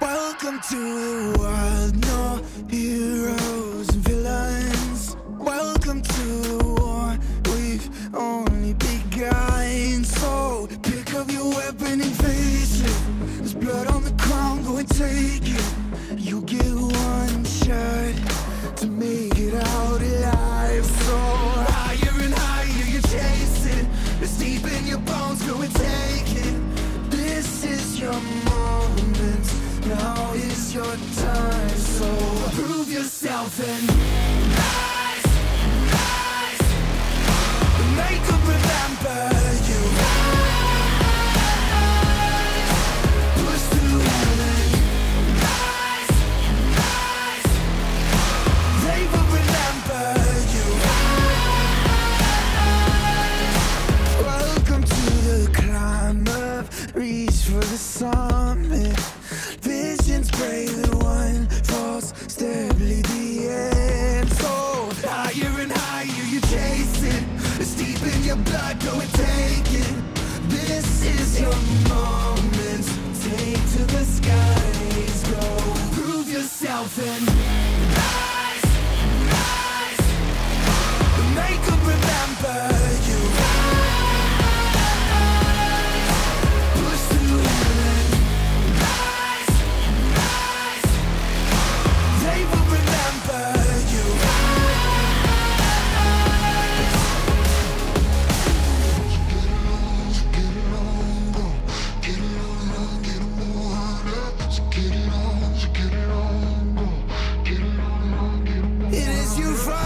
Welcome to the world, no heroes Your time. So prove yourself and rise, rise. Make them remember you. Push through. Rise, rise. They will remember you. Welcome to the climb up. Reach for the summit. Brave and one lead the end. So higher and higher chasing. It's deep in your blood, take it. This is your moment. Take to the skies, go. Prove yourself and you from?